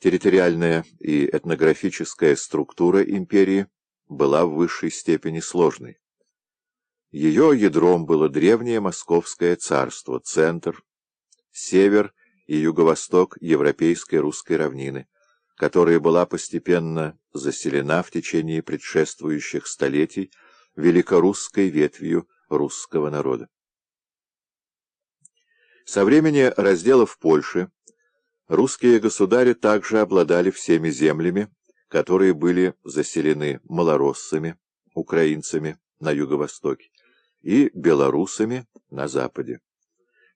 Территориальная и этнографическая структура империи была в высшей степени сложной. Ее ядром было древнее Московское царство, центр, север и юго-восток Европейской русской равнины, которая была постепенно заселена в течение предшествующих столетий великорусской ветвью русского народа. Со времени разделов Польши русские государи также обладали всеми землями, которые были заселены малороссами, украинцами на юго-востоке и белорусами на западе.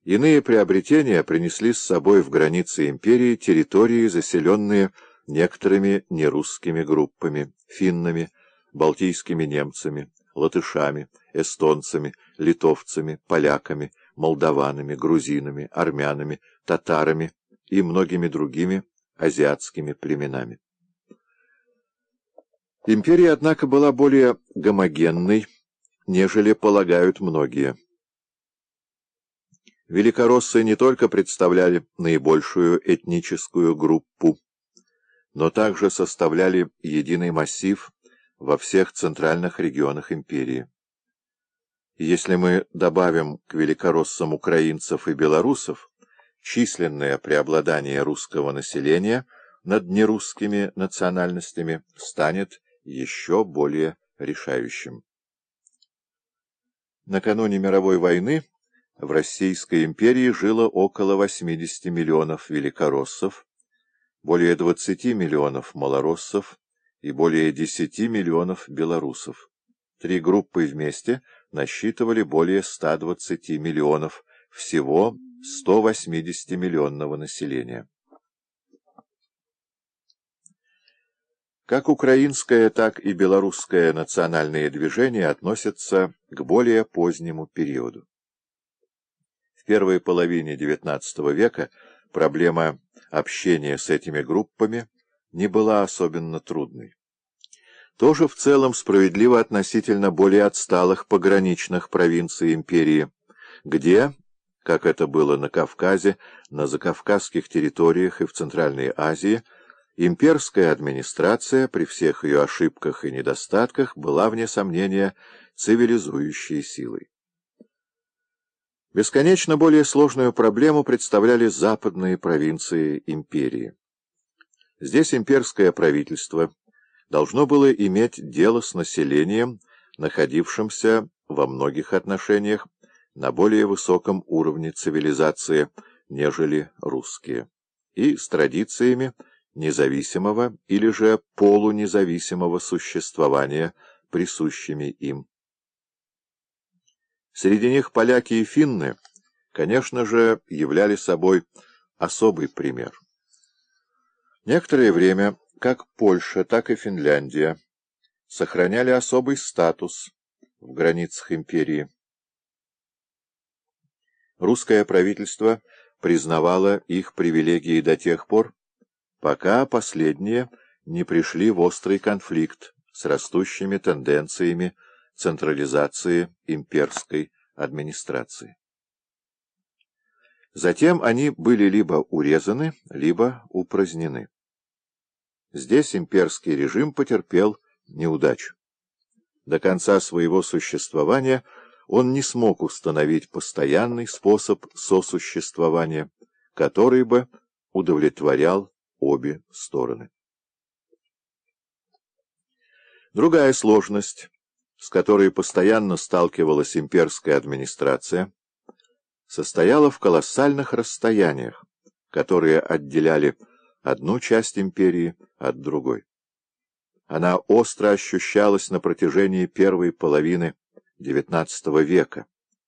Иные приобретения принесли с собой в границы империи территории, заселенные некоторыми нерусскими группами, финнами, балтийскими немцами, латышами, эстонцами, литовцами, поляками, молдаванами, грузинами, армянами, татарами и многими другими азиатскими племенами. Империя, однако, была более гомогенной, нежели полагают многие. Великороссы не только представляли наибольшую этническую группу, но также составляли единый массив во всех центральных регионах империи. Если мы добавим к великороссам украинцев и белорусов численное преобладание русского населения над нерусскими национальностями, станет еще более решающим. Накануне мировой войны в Российской империи жило около 80 миллионов великороссов, более 20 миллионов малороссов и более 10 миллионов белорусов. Три группы вместе насчитывали более 120 миллионов всего 180-миллионного населения. Как украинское, так и белорусское национальные движения относятся к более позднему периоду. В первой половине XIX века проблема общения с этими группами не была особенно трудной. Тоже в целом справедливо относительно более отсталых пограничных провинций империи, где, как это было на Кавказе, на закавказских территориях и в Центральной Азии, Имперская администрация, при всех ее ошибках и недостатках, была, вне сомнения, цивилизующей силой. Бесконечно более сложную проблему представляли западные провинции империи. Здесь имперское правительство должно было иметь дело с населением, находившимся во многих отношениях на более высоком уровне цивилизации, нежели русские, и с традициями, независимого или же полунезависимого существования, присущими им. Среди них поляки и финны, конечно же, являли собой особый пример. Некоторое время как Польша, так и Финляндия сохраняли особый статус в границах империи. Русское правительство признавало их привилегии до тех пор, пока последние не пришли в острый конфликт с растущими тенденциями централизации имперской администрации. Затем они были либо урезаны, либо упразднены. Здесь имперский режим потерпел неудачу. До конца своего существования он не смог установить постоянный способ сосуществования, который бы удовлетворял обе стороны. Другая сложность, с которой постоянно сталкивалась имперская администрация, состояла в колоссальных расстояниях, которые отделяли одну часть империи от другой. Она остро ощущалась на протяжении первой половины XIX века,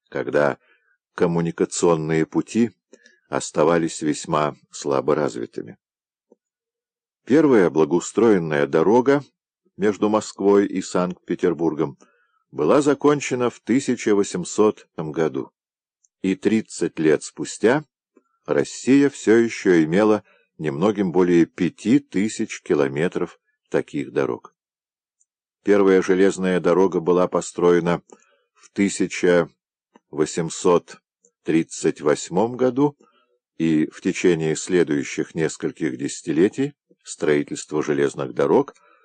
когда коммуникационные пути оставались весьма слабо развитыми. Первая благоустроенная дорога между Москвой и Санкт-Петербургом была закончена в 1800 году, и 30 лет спустя Россия все еще имела немногим более пяти тысяч километров таких дорог. Первая железная дорога была построена в 1838 году, и в течение следующих нескольких десятилетий строительство железных дорог –